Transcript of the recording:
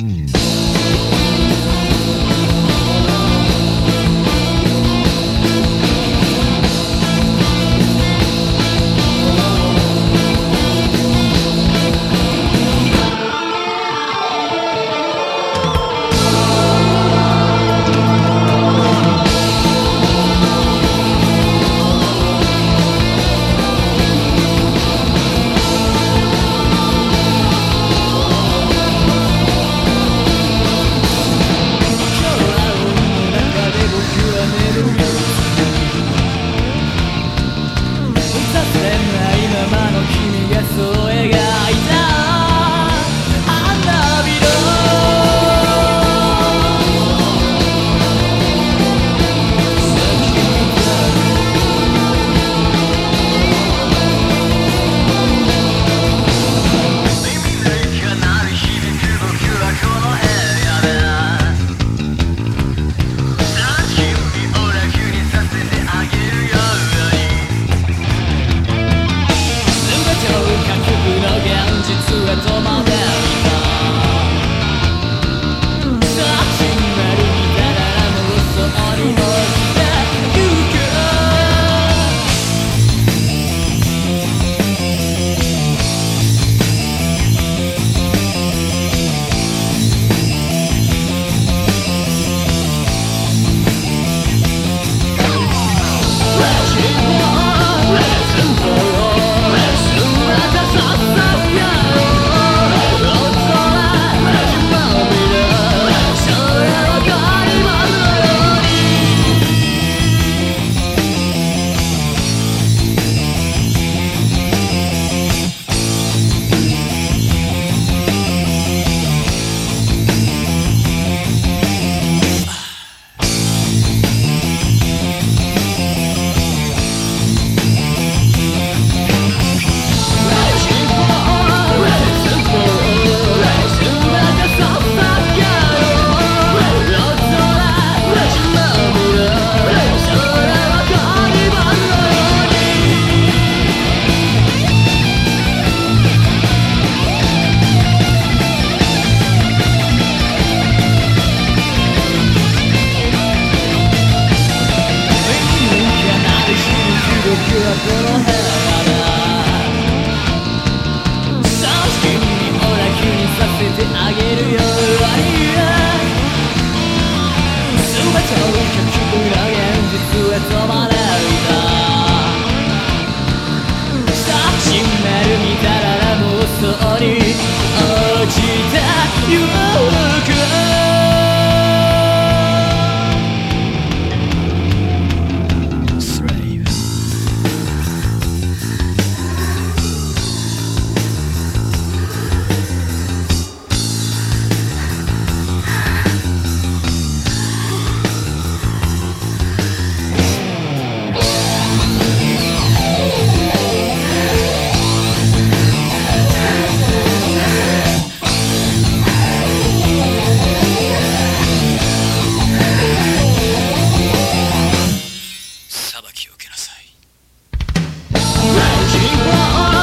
Mm. You're a little head 情话。二